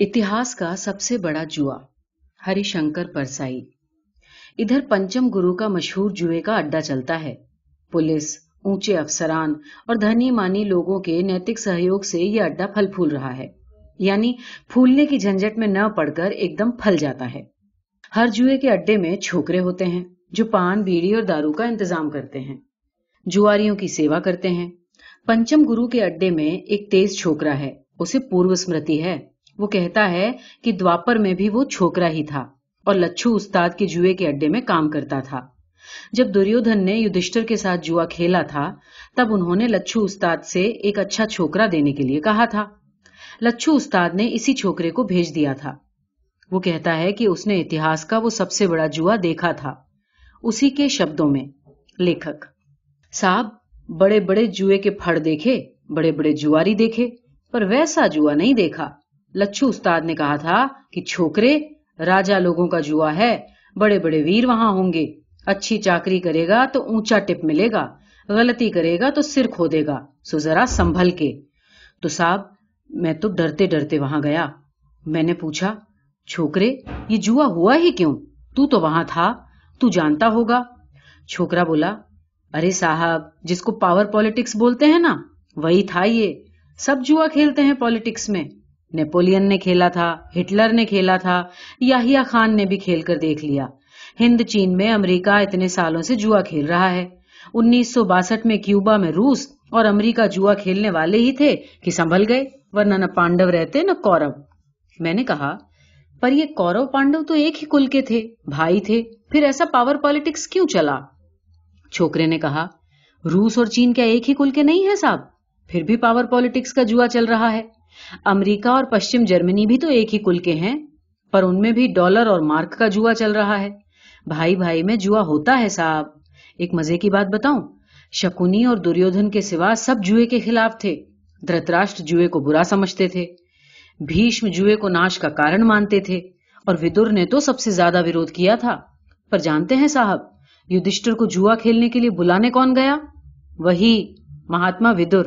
اتہاس کا سب سے بڑا جوا، ہری شنکر پرسائی۔ ادھر پنچم گرو کا مشہور جوئے کا اڈا چلتا ہے۔ پولیس، اونچے افسران اور دھنی مانی لوگوں کے نیتک سہیوگ سے یہ اڈا پھل پھول رہا ہے۔ یعنی پھولنے کی جھنجٹ میں نہ پڑ کر ایک دم پھل جاتا ہے۔ ہر جوئے کے اڈے میں چھوکرے ہوتے ہیں جو پان، بیڑی اور دارو کا انتظام کرتے ہیں۔ جواریوں کی سیوا کرتے ہیں۔ پنچم گرو کے اڈے میں ایک تیز چھوکرا ہے، اسے پورو سمرتی ہے۔ وہ کہتا ہے کہ دواپر میں بھی وہ چھوکرا ہی تھا اور لچھو استاد کے جوئے کے اڈے میں کام کرتا تھا۔ جب دریودھن نے یدھشٹر کے ساتھ جوا کھیلا تھا، تب انہوں نے لچھو استاد سے ایک اچھا چھوکرا دینے کے لیے کہا تھا۔ لچھو استاد نے اسی چھوکرے کو بھیج دیا تھا۔ وہ کہتا ہے کہ اس نے اتہاس کا وہ سب سے بڑا جوا دیکھا تھا۔ اسی کے شبدوں میں، لیکھک، صاحب، بڑے بڑے جوئے کے پھڑ دیکھے، بڑے بڑے جواری دیکھے، پر ویسا جوا نہیں دیکھا۔ لچھو استاد نے کہا تھا کہ چھوکرے راجا لوگوں کا جوا ہے، بڑے بڑے ویر وہاں ہوں گے۔ اچھی چاکری کرے گا تو اونچا ٹپ ملے گا، غلطی کرے گا تو سر کھو دے گا۔ سو ذرا سنبھل کے۔ تو صاحب، میں تو ڈرتے ڈرتے وہاں گیا۔ میں نے پوچھا، چھوکرے، یہ جوا ہوا ہی کیوں؟ تو تو وہاں تھا، تو جانتا ہوگا۔ چھوکرا بولا، ارے صاحب، جس کو پاور پالیٹکس بولتے ہیں نا، وہی تھا یہ۔ سب جوا کھیلتے ہیں پالیٹکس میں۔ نیپولین نے کھیلا تھا، ہٹلر نے کھیلا تھا یاہیا خان نے بھی کھیل کر دیکھ لیا۔ ہند، چین میں امریکہ اتنے سالوں سے جوا کھیل رہا ہے۔ انیس سو باسٹھ میں کیوبا میں روس اور امریکہ جوا کھیلنے والے ہی تھے کہ سنبھل گئے، ورنہ نہ پانڈو رہتے، نہ کورو۔ میں نے کہا، پر یہ کورو پانڈو تو ایک ہی کل کے تھے، بھائی تھے، پھر ایسا پاور پالیٹکس کیوں چلا؟ چھوکرے نے کہا، روس اور چین کیا ایک ہی کل کے نہیں ہے صاحب؟ پھر بھی پاور پالیٹکس کا جوا چل رہا ہے۔ امریکہ اور پشچم جرمنی بھی تو ایک ہی کل کے ہیں، پر ان میں بھی ڈالر اور مارک کا جوا چل رہا ہے۔ بھائی بھائی میں جوا ہوتا ہے صاحب۔ ایک مزے کی بات بتاؤں شکنی اور دریودھن کے سوا سب جوئے کے خلاف تھے۔ درتراشٹ جوئے کو برا سمجھتے تھے۔ بھیشم جوئے کو ناش کا کارن مانتے تھے۔ اور ودر نے تو سب سے زیادہ ورود کیا تھا۔ پر جانتے ہیں صاحب یدھشٹر کو جوا کھیلنے کے لیے بلانے کون گیا؟ وہی مہاتما ودر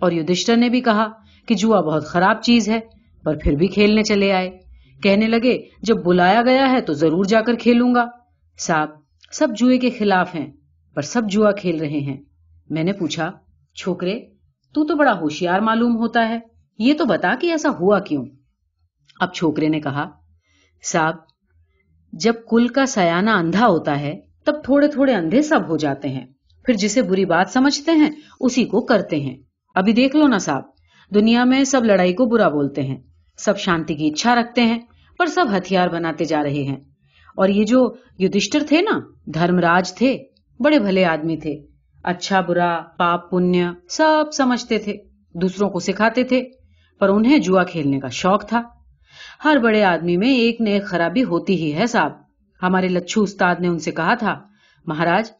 اور یدھشٹر نے بھی کہا کہ جوا بہت خراب چیز ہے، پر پھر بھی کھیلنے چلے آئے۔ کہنے لگے، جب بلایا گیا ہے تو ضرور جا کر کھیلوں گا۔ صاحب، سب جوئے کے خلاف ہیں، پر سب جوا کھیل رہے ہیں۔ میں نے پوچھا، چھوکرے، تو تو بڑا ہوشیار معلوم ہوتا ہے، یہ تو بتا کہ ایسا ہوا کیوں؟ اب چھوکرے نے کہا، صاحب، جب کل کا سیانہ اندھا ہوتا ہے، تب تھوڑے تھوڑے اندھے سب ہو جاتے ہیں۔ پھر جسے بری بات سمجھتے ہیں، اسی کو کرتے ہیں۔ ابھی دیکھ لو نا صاحب۔ دنیا میں سب لڑائی کو برا بولتے ہیں، سب شانتی کی اچھا رکھتے ہیں پر سب ہتھیار بناتے جا رہے ہیں۔ اور یہ جو یدھشٹر تھے نا دھرم راج تھے، بڑے بھلے آدمی تھے۔ اچھا برا، پاپ، پنیہ، سب سمجھتے تھے، دوسروں کو سکھاتے تھے، پر انہیں جوا کھیلنے کا شوق تھا۔ ہر بڑے آدمی میں ایک نہ ایک خرابی ہوتی ہی ہے صاحب۔ ہمارے لچھو استاد نے ان سے کہا تھا، مہاراج،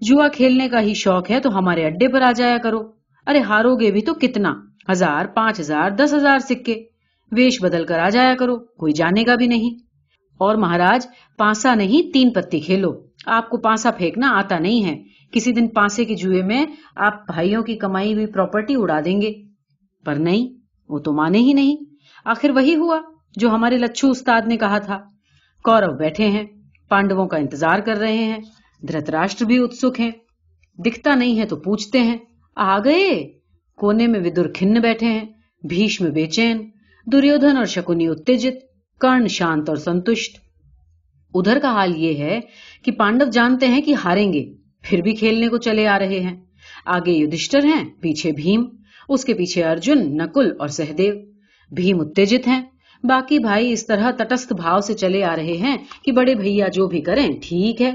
جوا کھیلنے کا ہی شوق ہے تو ہمارے اڈے پر آ جایا کرو۔ ارے ہارو گے بھی تو کتنا۔ ہزار، پانچ ہزار، دس ہزار سکے۔ ویش بدل کر آ جایا کرو، کوئی جانے گا بھی نہیں۔ اور مہاراج، پانسا نہیں، تین پتی کھیلو۔ آپ کو پانسا پھینکنا آتا نہیں ہے۔ کسی دن پانسے کے جوئے میں آپ بھائیوں کی کمائی ہوئی پراپرٹی اڑا دیں گے۔ پر نہیں، وہ تو مانے ہی نہیں۔ آخر وہی ہوا جو ہمارے لچھو استاد نے کہا تھا۔ کورو بیٹھے ہیں، پانڈووں کا انتظار کر رہے ہیں۔ دھرت راشٹر بھی اتسک ہیں۔ دکھتا نہیں ہے تو پوچھتے ہیں، آ گئے؟ کونے میں ودر کھن بیٹھے ہیں بھیشم بے چین دریودھن اور شکنی اتجت کرن شانت اور سنتشٹ۔ ادھر کا حال یہ ہے کہ پانڈو جانتے ہیں کہ ہاریں گے، پھر بھی کھیلنے کو چلے آ رہے ہیں۔ آگے یدھشٹر ہیں، پیچھے بھیم، اس کے پیچھے ارجن، نکل اور سہدیو۔ بھیم اتجت ہیں، باقی بھائی اس طرح تٹست بھاؤ سے چلے آ رہے ہیں کہ بڑے بھیا جو بھی کریں، ٹھیک ہے۔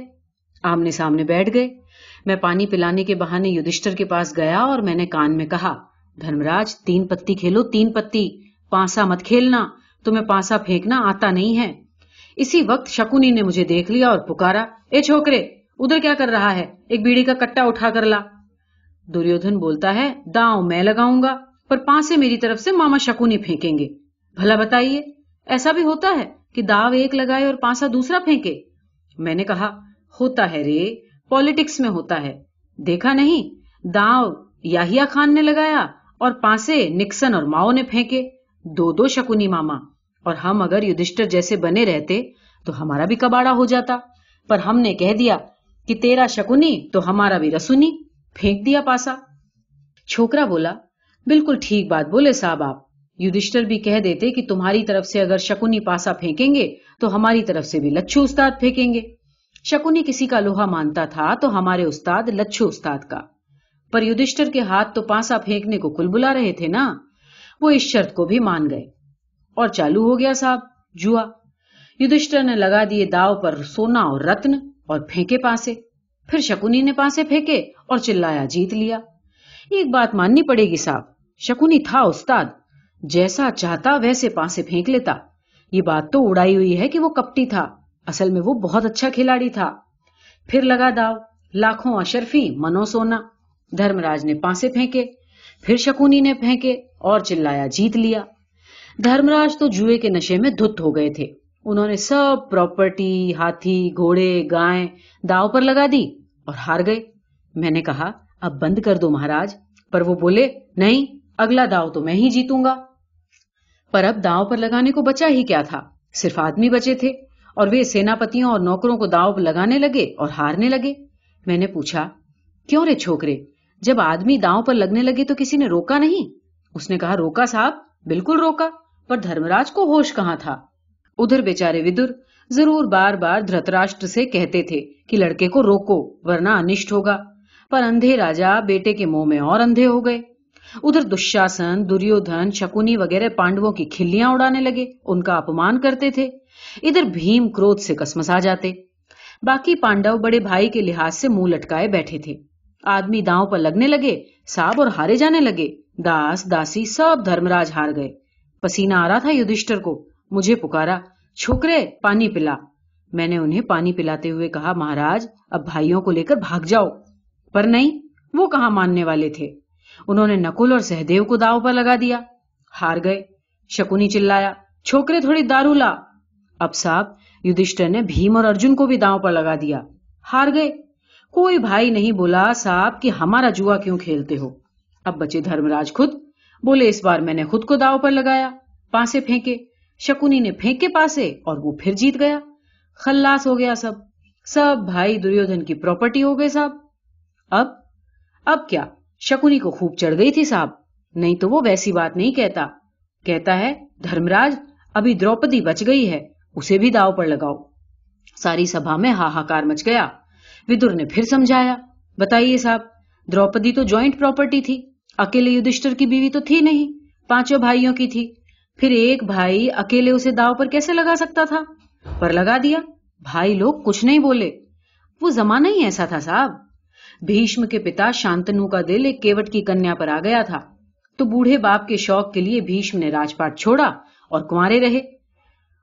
آمنے سامنے بیٹھ گئے۔ میں پانی پلانے کے بہانے یدھشٹر کے پاس گیا اور میں نے کان میں کہا، دھرمراج، تین پتی کھیلو، تین پتی۔ پانسا مت کھیلنا، تمہیں پانسا پھینکنا آتا نہیں ہے۔ اسی وقت شکونی نے مجھے دیکھ لیا اور پکارا، اے چھوکرے، ادھر کیا کر رہا ہے؟ ایک بیڑی کا کٹا اٹھا کر لا۔ دریودھن بولتا ہے، داؤں، میں لگاؤں گا، پر پانسے میری طرف سے ماما شکونی پھینکیں گے۔ بھلا بتائیے، ایسا بھی ہوتا ہے کہ داو ایک لگائے اور پانسا دوسرا پھینکے؟ میں نے کہا، ہوتا ہے رے پالیٹکس میں ہوتا ہے۔ دیکھا نہیں، داؤ یاہیا خان نے لگایا اور پانچے نکسن اور ماؤ نے پھینکے۔ دو دو شکنی ماما، اور ہم اگر یدھشٹر جیسے بنے رہتے تو ہمارا بھی کباڑا ہو جاتا۔ پر ہم نے کہہ دیا کہ تیرا شکونی تو ہمارا بھی رسونی۔ پھینک دیا پاسا چھوکرا بولا، بالکل ٹھیک بات بولے صاحب آپ۔ یدھشٹر بھی کہہ دیتے کہ تمہاری طرف سے اگر شکونی پاسا پھینکیں گے تو ہماری طرف سے بھی لچھو استاد پھینکیں گے۔ شکونی کسی کا لوہا مانتا تھا تو ہمارے استاد لچھو استاد کا۔ پر یدھشٹر کے ہاتھ تو پاسا پھینکنے کو کل بلا رہے تھے نا۔ وہ اس شرط کو بھی مان گئے۔ اور چالو ہو گیا صاحب، جوا۔ یدھشٹر نے لگا دیے داؤ پر سونا اور رتن اور پھینکے پاسے پھر شکونی نے پاسے پھینکے اور چلایا، جیت لیا۔ ایک بات ماننی پڑے گی صاحب شکونی تھا استاد، جیسا چاہتا ویسے پاسے پھینک لیتا۔ یہ بات تو اڑائی ہوئی ہے کہ وہ کپٹی تھا۔ اصل میں وہ بہت اچھا کھلاڑی تھا۔ پھر لگا داؤ، لاکھوں اشرفی منو سونا۔ دھرم راج نے پاسے پھینکے، پھر شکونی نے پھینکے اور چلایا، جیت لیا۔ دھرم راج تو جوئے کے نشے میں دھت ہو گئے تھے۔ انہوں نے سب پراپرٹی، ہاتھی، گھوڑے، گائے داؤ پر لگا دی اور ہار گئے۔ میں نے کہا، اب بند کر دو مہاراج۔ پر وہ بولے، نہیں، اگلا داؤ تو میں ہی جیتوں گا۔ پر اب داؤ پر لگانے کو بچا ہی کیا تھا؟ صرف آدمی بچے تھے۔ اور وہ سیناپتیوں اور نوکروں کو داؤ لگانے لگے اور ہارنے لگے۔ میں نے پوچھا، کیوں رے چھوکرے؟ جب آدمی داؤ پر لگنے لگے تو کسی نے روکا نہیں؟ اس نے کہا، روکا صاحب، بالکل روکا، پر دھرمراج کو ہوش کہاں تھا؟ ادھر بیچارے ودر ضرور بار بار دھرتراشٹر سے کہتے تھے کہ لڑکے کو روکو، ورنہ انشٹ ہوگا۔ پر اندھے راجا بیٹے کے منہ میں اور اندھے ہو گئے۔ ادھر دشاسن، دریودھن، شکونی وغیرہ پانڈووں کی کھلیاں اڑانے لگے۔ ان کا اپمان کرتے تھے۔ ادھر بھیم کروت سے کسمس آ جاتے۔ باقی پانڈو بڑے بھائی کے لحاظ سے منہ لٹکائے بیٹھے تھے۔ آدمی داؤں پر لگنے لگے ساب اور ہارے جانے لگے۔ داس، داسی، سب دھرمراج ہار گئے۔ پسینہ آ رہا تھا یدھشٹر کو۔ مجھے پکارا، چھوکرے، پانی پلا۔ میں نے انہیں پانی پلاتے ہوئے کہا، مہاراج، اب بھائیوں کو لے کر بھاگ جاؤ۔ پر نہیں، وہ کہاں ماننے والے تھے؟ انہوں نے نکل اور سہدیو کو داؤ پر لگا دیا۔ ہار گئے، شکونی چلایا، چھوکرے تھوڑی دارو لا۔ اب صاحب یدھشٹر نے بھیم اور ارجن کو بھی داؤ پر لگا دیا۔ ہار گئے۔ کوئی بھائی نہیں بولا صاحب کہ ہمارا جوا کیوں کھیلتے ہو۔ اب بچے دھرمراج خود بولے، اس بار میں نے خود کو داؤ پر لگایا، پاسے پھینکے۔ شکونی نے پھینکے پاسے اور وہ پھر جیت گیا۔ خلاص ہو گیا سب۔ سب بھائی دریودھن کی پراپرٹی ہو گئے صاحب۔ اب اب کیا؟ شکونی کو خوب چڑھ گئی تھی صاحب۔ نہیں تو وہ ویسی بات نہیں کہتا۔ کہتا ہے، دھرمراج، ابھی دروپدی بچ گئی ہے۔ اسے بھی داؤ پر لگاؤ۔ ساری سبھا میں ہاہاکار مچ گیا۔ ودر نے پھر سمجھایا، بتائیے صاحب، دروپدی تو جوائنٹ پراپرٹی تھی، اکیلے یدھشٹر کی بیوی تو تھی نہیں، پانچوں بھائیوں کی تھی۔ پھر ایک بھائی اکیلے اسے داؤ پر کیسے لگا سکتا تھا؟ پر لگا دیا، بھائی لوگ کچھ نہیں بولے۔ وہ زمانہ ہی ایسا تھا صاحب۔ بھیشم کے پتا شانتنو کا دل ایک کیوٹ کی کنیا پر آ گیا تھا۔ تو بوڑھے باپ کے شوق کے لیے بھیشم نے راج پاٹ چھوڑا اور کنوارے رہے۔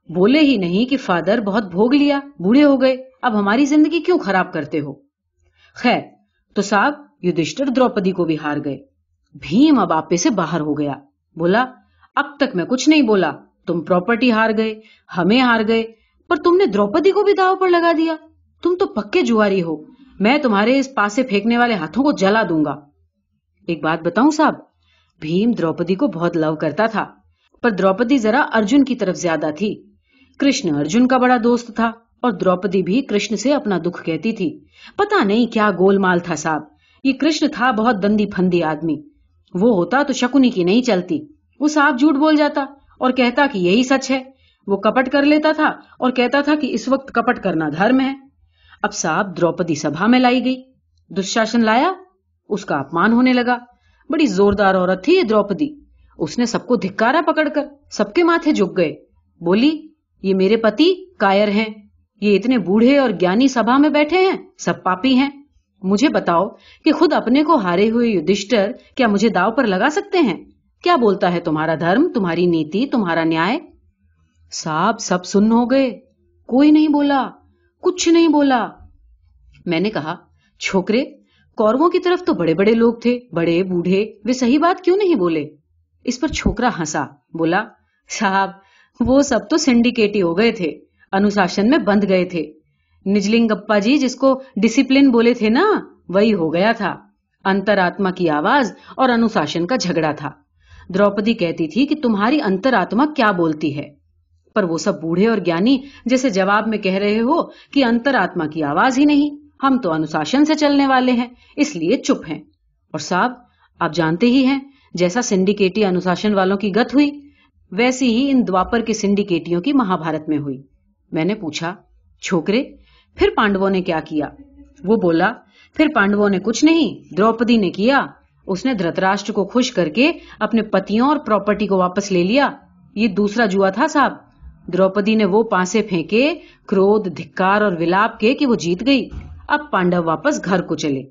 بولے ہی نہیں کہ فادر بہت بھوگ لیا، بوڑھے ہو گئے، اب ہماری زندگی کیوں خراب کرتے ہو؟ خیر، تو صاحب یدھشٹر دروپدی کو بھی ہار گئے۔ بھیم اب آپے سے باہر ہو گیا۔ بولا، اب تک میں کچھ نہیں بولا۔ تم پراپرٹی ہار گئے، ہمیں ہار گئے، پر تم نے دروپدی کو بھی داؤ پر لگا دیا۔ تم تو پکے جواری ہو۔ میں تمہارے اس پاسے پھینکنے والے ہاتھوں کو جلا دوں گا۔ ایک بات بتاؤں صاحب، بھیم دروپدی کو بہت لو کرتا تھا، پر دروپدی ذرا ارجن کی طرف زیادہ تھی۔ کرشن ارجن کا بڑا دوست تھا اور دروپدی بھی کرشن سے اپنا دکھ کہتی تھی۔ پتا نہیں کیا گول مال تھا صاحب۔ یہ کرشن تھا بہت دندی پھندی آدمی۔ وہ ہوتا تو شکونی کی نہیں چلتی۔ وہ صاحب جھوٹ بول جاتا اور کہتا کہ یہی سچ ہے۔ وہ کپٹ کر لیتا تھا اور کہتا تھا کہ اس وقت کپٹ کرنا دھرم ہے۔ اب صاحب دروپدی سبھا میں لائی گئی۔ دشاشن لایا۔ اس کا اپمان ہونے لگا۔ بڑی زوردار عورت تھی یہ دروپدی۔ اس نے سب کو دھکارا پکڑ کر سب کے ماتھے جھک گئے۔ بولی یہ میرے پتی کائر ہیں۔ یہ اتنے بوڑھے اور گیانی سبھا میں بیٹھے ہیں۔ سب پاپی ہیں۔ مجھے بتاؤ کہ خود اپنے کو ہارے ہوئے یدھشٹر کیا مجھے داؤ پر لگا سکتے ہیں؟ کیا بولتا ہے تمہارا دھرم، تمہاری نیتی، تمہارا نیائے صاحب سب سن ہو گئے۔ کوئی نہیں بولا، کچھ نہیں بولا۔ میں نے کہا، چھوکرے، کوروں کی طرف تو بڑے بڑے لوگ تھے، بڑے، بوڑھے، وہ صحیح بات کیوں نہیں بولے؟ اس پر چھوکرا ہنسا، بولا صاحب وہ سب تو سنڈیکیٹی ہو گئے تھے۔ انوشاسن میں بند گئے تھے۔ نجلنگ گپا جی جس کو ڈسپلن بولے تھے نا، وہی ہو گیا تھا۔ انتر آتما کی آواز اور انوشاسن کا جھگڑا تھا۔ دروپدی کہتی تھی کہ تمہاری انتر آتما کیا بولتی ہے۔ پر وہ سب بوڑھے اور گیانی جیسے جواب میں کہہ رہے ہو کہ انتر آتما کی آواز ہی نہیں۔ ہم تو انوشاسن سے چلنے والے ہیں، اس لیے چپ ہیں۔ اور صاحب، آپ جانتے ہی ہیں، جیسا سنڈیکیٹی انوشاسن والوں کی گت ہوئی ویسی ہی ان دوپر کے سنڈیکیٹیوں کی مہا بھارت میں ہوئی۔ میں نے پوچھا، چھوکرے، پھر پانڈووں نے کیا کیا؟ وہ بولا، پھر پانڈووں نے کچھ نہیں، دروپدی نے کیا۔ اس نے دھرتراشٹر کو خوش کر کے اپنے پتیوں اور پراپرٹی کو واپس لے لیا۔ یہ دوسرا جوا تھا صاحب۔ دروپدی نے وہ پانسے پھینکے، کرود، دھکار اور ولاپ کے کہ وہ جیت گئی۔ اب پانڈو واپس گھر کو چلے۔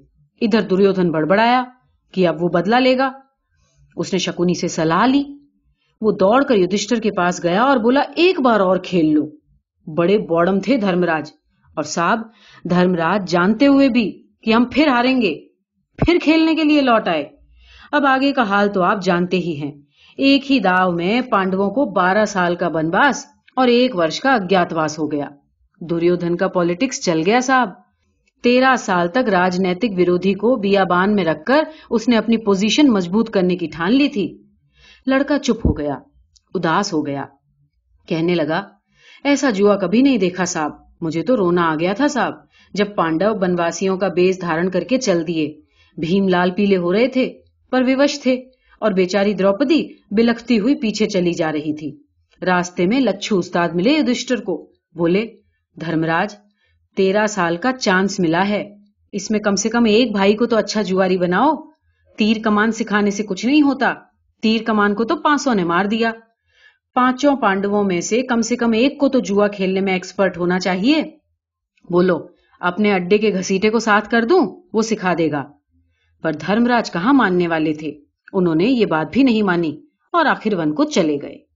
ادھر دریودھن بڑبڑایا کہ اب وہ بدلا لے گا۔ اس نے شکونی سے سلاح لی۔ وہ دوڑ کر یدھشٹر کے پاس گیا اور بولا، ایک بار اور کھیل لو۔ بڑے بوڑم تھے دھرمراج۔ اور صاحب، دھرمراج جانتے ہوئے بھی کہ ہم پھر ہاریں گے، پھر کھیلنے کے لیے لوٹ آئے۔ اب آگے کا حال تو آپ جانتے ہی ہیں۔ ایک ہی داؤ میں پانڈووں کو بارہ سال کا بنواس اور ایک ورش کا اگیاتواس ہو گیا۔ دریودھن کا پالیٹکس چل گیا صاحب۔ تیرہ سال تک راجنیتک ورودھی کو بیابان میں رکھ کر اس نے اپنی پوزیشن مضبوط کرنے کی ٹھان لی تھی۔ لڑکا چپ ہو گیا، اداس ہو گیا۔ کہنے لگا، ایسا جوا کبھی نہیں دیکھا صاحب، مجھے تو رونا آ گیا تھا صاحب، جب پانڈو بنواسیوں کا بیس دھارن کر کے چل دیے۔ بھیم لال پیلے ہو رہے تھے پر ووش تھے، اور بیچاری دروپدی بلکھتی ہوئی پیچھے چلی جا رہی تھی۔ راستے میں لچھو استاد ملے یدھشٹر کو، بولے، دھرمراج، تیرہ سال کا چانس ملا ہے۔ اس میں کم سے کم ایک بھائی کو تو اچھا جواری بناؤ۔ تیر کمان سکھانے سے کچھ نہیں ہوتا۔ تیر کمان کو تو پانچوں نے مار دیا۔ پانچوں پانڈووں میں سے کم سے کم ایک کو تو جوا کھیلنے میں ایکسپرٹ ہونا چاہیے۔ بولو، اپنے اڈے کے گھسیٹے کو ساتھ کر دوں؟ وہ سکھا دے گا۔ پر دھرمراج کہاں ماننے والے تھے؟ انہوں نے یہ بات بھی نہیں مانی اور آخر ون کو چلے گئے۔